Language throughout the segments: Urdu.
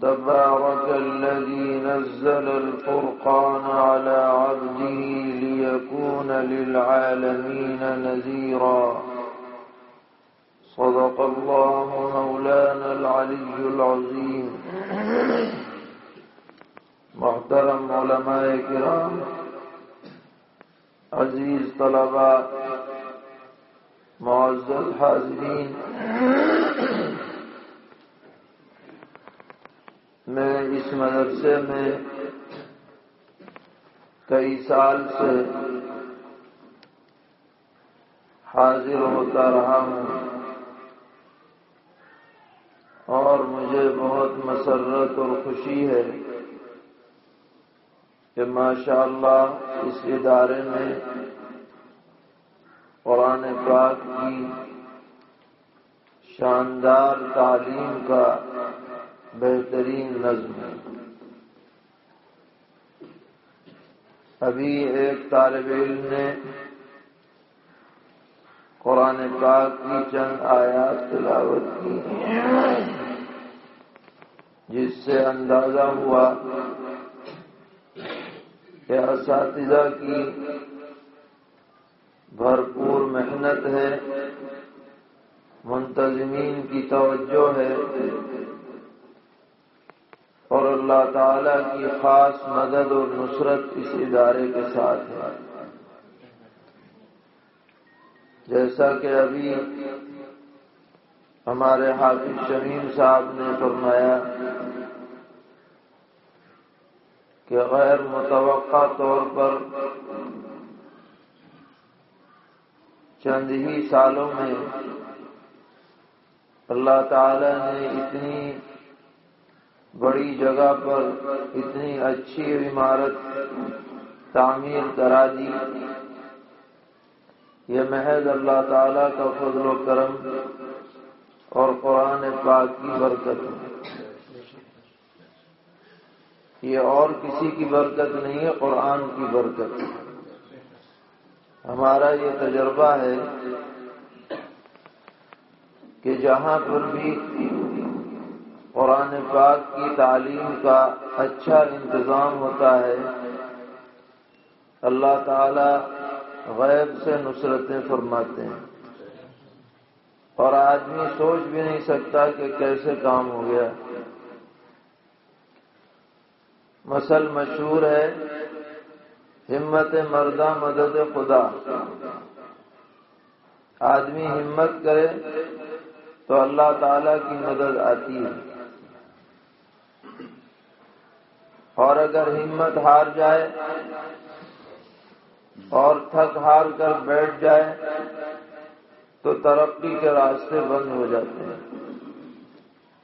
تبارك الذي نزل الفرقان على عبده ليكون للعالمين نذيرا. صدق الله مولانا العلي العظيم. محترم علماء کرام عزیز طلباء معزز حاضرین میں اس مدرسے میں کئی سال سے حاضر ہوتا رہا ہوں۔ اور مجھے بہت مسرت اور خوشی ہے کہ ماشاء اللہ اس ادارے میں قرآن پاک کی شاندار تعلیم کا بہترین نظم ہے۔ ابھی ایک طالب علم نے قرآن پاک کی چند آیات تلاوت کی جس سے اندازہ ہوا کہ اساتذہ کی بھرپور محنت ہے، منتظمین کی توجہ ہے۔ اور اللہ تعالی کی خاص مدد اور نصرت اس ادارے کے ساتھ ہے۔ جیسا کہ ابھی ہمارے حافظ شمیم صاحب نے فرمایا کہ غیر متوقع طور پر چند ہی سالوں میں اللہ تعالی نے اتنی بڑی جگہ پر اتنی اچھی عمارت تعمیر کرا دی۔ یہ محض اللہ تعالی کا فضل و کرم اور قرآن پاک کی برکت۔ ہے یہ اور کسی کی برکت نہیں ہے، قرآن کی برکت۔ ہمارا یہ تجربہ ہے کہ جہاں پر بھی قرآن پاک کی تعلیم کا اچھا انتظام ہوتا ہے۔ اللہ تعالی غیب سے نصرتیں فرماتے ہیں۔ اور آدمی سوچ بھی نہیں سکتا کہ کیسے کام ہو گیا۔ مسل مشہور ہے، ہمت مردہ مدد خدا۔ آدمی ہمت کرے تو اللہ تعالی کی مدد آتی ہے۔ اور اگر ہمت ہار جائے اور تھک ہار کر بیٹھ جائے تو ترقی کے راستے بند ہو جاتے ہیں۔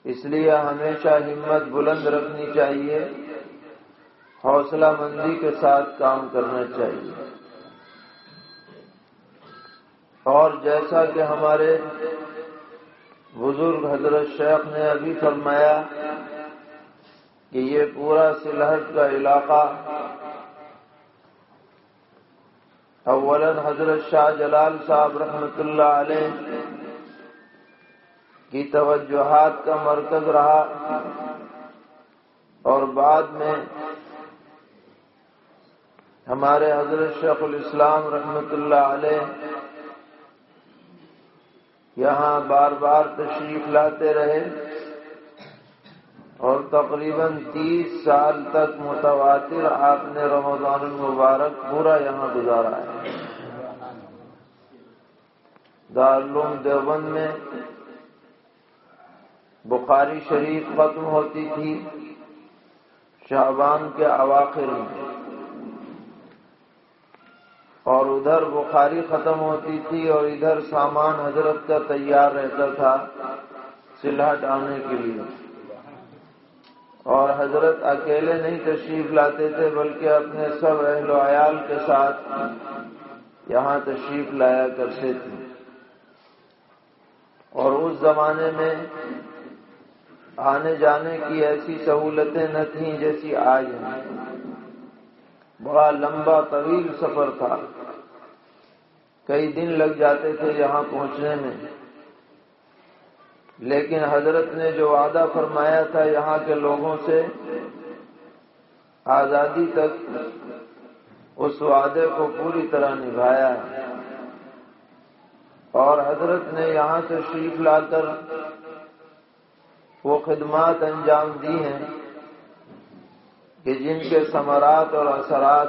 اس لیے ہمیشہ ہمت بلند رکھنی چاہیے، حوصلہ مندی کے ساتھ کام کرنا چاہیے۔ اور جیسا کہ ہمارے بزرگ حضرت شیخ نے ابھی فرمایا کہ یہ پورا سلحٹ کا علاقہ اولا حضرت شاہ جلال صاحب رحمت اللہ علیہ کی توجہات کا مرکز رہا اور بعد میں ہمارے حضرت شیخ الاسلام رحمت اللہ علیہ یہاں بار بار تشریف لاتے رہے اور تقریباً تیس سال تک متواتر آپ نے رمضان المبارک پورا یہاں گزارا ہے۔ دارالعلوم دیوبند میں بخاری شریف ختم ہوتی تھی، شعبان کے اواخر میں۔ اور ادھر بخاری ختم ہوتی تھی اور ادھر سامان حضرت کا تیار رہتا تھا سلہٹ آنے کے لیے۔ اور حضرت اکیلے نہیں تشریف لاتے تھے، بلکہ اپنے سب اہل و عیال کے ساتھ یہاں تشریف لایا کرتے تھے۔ اور اس زمانے میں آنے جانے کی ایسی سہولتیں نہ تھیں جیسی آج ہیں۔ بڑا لمبا طویل سفر تھا۔ کئی دن لگ جاتے تھے یہاں پہنچنے میں۔ لیکن حضرت نے جو وعدہ فرمایا تھا یہاں کے لوگوں سے، آزادی تک اس وعدے کو پوری طرح نبھایا۔ ہے اور حضرت نے یہاں سے شریف لا کر وہ خدمات انجام دی ہیں کہ جن کے ثمرات اور اثرات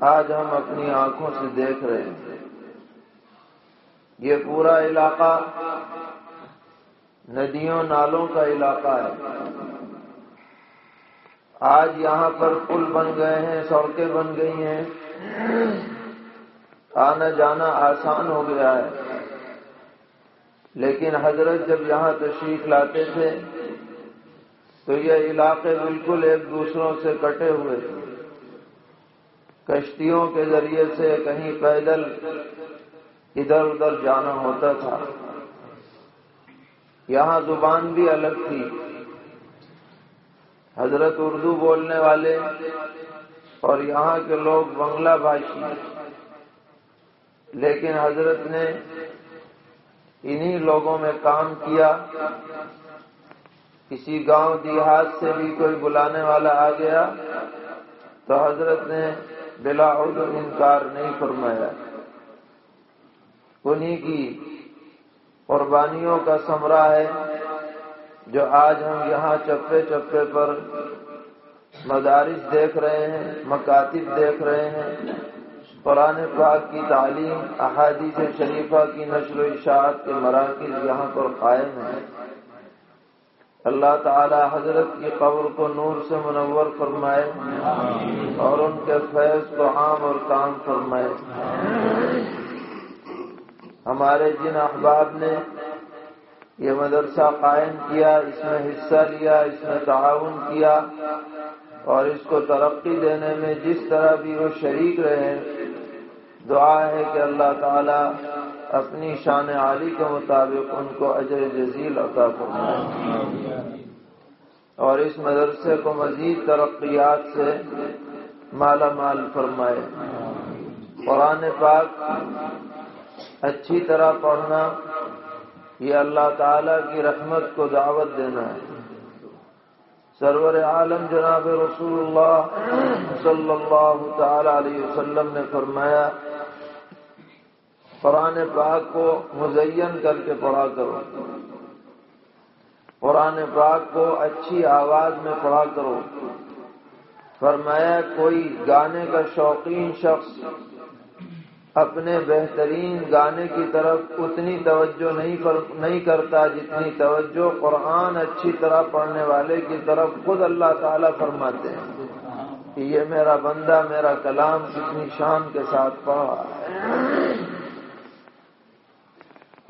آج ہم اپنی آنکھوں سے دیکھ رہے ہیں۔ یہ پورا علاقہ ندیوں نالوں کا علاقہ ہے۔ آج یہاں پر پل بن گئے ہیں، سڑکیں بن گئی ہیں۔ آنا جانا آسان ہو گیا ہے۔ لیکن حضرت جب یہاں تشریف لاتے تھے، تو یہ علاقے بالکل ایک دوسروں سے کٹے ہوئے۔ تھے کشتیوں کے ذریعے سے کہیں پیدل ادھر ادھر جانا ہوتا تھا۔ یہاں زبان بھی الگ تھی۔ حضرت اردو بولنے والے اور یہاں کے لوگ بنگلہ بھاشی۔ لیکن حضرت نے انہی لوگوں میں کام کیا۔ کسی گاؤں دیہات سے بھی کوئی بلانے والا آ گیا تو حضرت نے بلا اردو انکار نہیں فرمایا۔ انہی کی قربانیوں کا سمرہ ہے، جو آج ہم یہاں چپے چپے پر مدارس دیکھ رہے ہیں، مکاتب دیکھ رہے ہیں۔ قرآن پاک کی تعلیم، احادیث شریفہ کی نشر و اشاعت کے مراکز یہاں پر قائم ہیں۔ اللہ تعالی حضرت کی قبر کو نور سے منور فرمائے اور ان کے فیض کو عام اور کام فرمائے۔ ہمارے جن احباب نے یہ مدرسہ قائم کیا، اس میں حصہ لیا، اس میں تعاون کیا اور اس کو ترقی دینے میں جس طرح بھی وہ شریک رہے، دعا ہے کہ اللہ تعالی اپنی شان عالی کے مطابق ان کو اجر جزیل عطا فرمائے۔ اور اس مدرسے کو مزید ترقیات سے مالا مال فرمائے۔ قرآن پاک اچھی طرح پڑھنا، یہ اللہ تعالی کی رحمت کو دعوت دینا ہے۔ سرور عالم جناب رسول اللہ صلی اللہ تعالی علیہ وسلم نے فرمایا، قرآن پاک کو مزین کر کے پڑھا کرو۔ قرآن پاک کو اچھی آواز میں پڑھا کرو۔ فرمایا، کوئی گانے کا شوقین شخص اپنے بہترین گانے کی طرف اتنی توجہ نہیں کرتا جتنی توجہ قرآن اچھی طرح پڑھنے والے کی طرف خود اللہ تعالیٰ فرماتے ہیں کہ یہ میرا بندہ، میرا کلام کتنی شان کے ساتھ پڑھا۔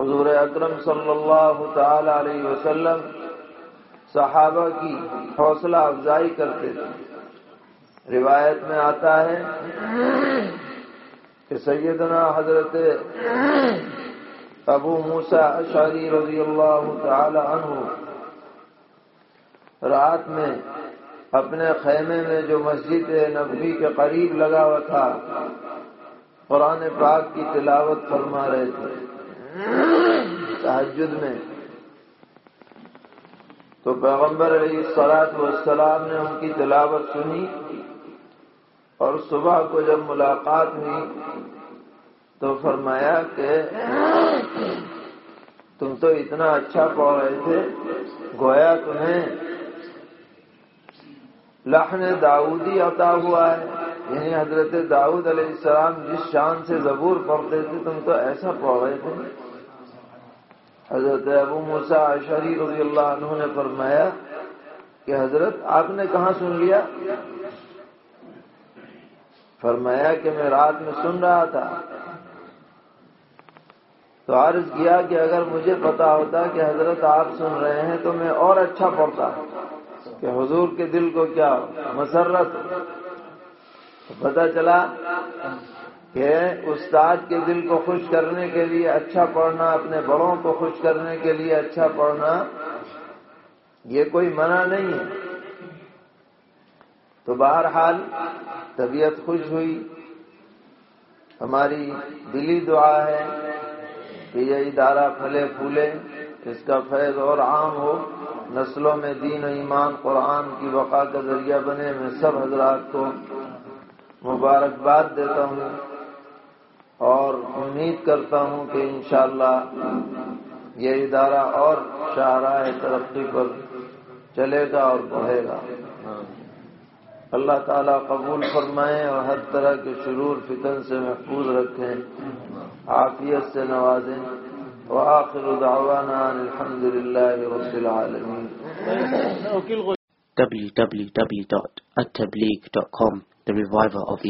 حضور اکرم صلی اللہ تعالی علیہ وسلم صحابہ کی حوصلہ افزائی کرتے تھے۔ روایت میں آتا ہے کہ سیدنا حضرت ابو موسا اشاری رضی اللہ تعالی عنہ رات میں اپنے خیمے میں جو مسجد نبوی کے قریب لگا ہوا تھا، قرآن پاک کی تلاوت فرما رہے تھے۔ تحجد میں۔ تو پیغمبر علیہ سلاد والسلام نے ان کی تلاوت سنی اور صبح کو جب ملاقات ہوئی تو فرمایا کہ تم تو اتنا اچھا پڑھ رہے تھے، گویا تمہیں لحن داؤدی عطا ہوا ہے۔ یعنی حضرت داؤد علیہ السلام جس شان سے زبور پڑھتے تھے، تم تو ایسا پڑھ رہے تھے۔ حضرت ابو موسا شری رضی اللہ عنہ نے فرمایا کہ حضرت، آپ نے کہاں سن لیا؟ فرمایا کہ میں رات میں سن رہا تھا۔ تو عرض کیا کہ اگر مجھے پتا ہوتا کہ حضرت آپ سن رہے ہیں تو میں اور اچھا پڑھتا۔ کہ حضور کے دل کو کیا مسرت۔ پتا چلا کہ استاد کے دل کو خوش کرنے کے لیے اچھا پڑھنا، اپنے بڑوں کو خوش کرنے کے لیے اچھا پڑھنا، یہ کوئی منع نہیں ہے۔ تو بہرحال طبیعت خوش ہوئی۔ ہماری دلی دعا ہے۔ کہ یہ ادارہ پھلے پھولے، اس کا فیض اور عام ہو۔ نسلوں میں دین و ایمان قرآن کی وقع کا ذریعہ بنے، میں سب حضرات کو مبارکباد دیتا ہوں اور امید کرتا ہوں کہ انشاءاللہ یہ ادارہ اور شاہراہ ترقی پر چلے گا اور بڑھے گا۔ اللہ تعالیٰ قبول فرمائیں اور ہر طرح کے شرور، فتن سے محفوظ رکھیں عافیت سے نوازیں وآخر دعوانا الحمد للہ رب العالمین www.attableek.com The Reviver of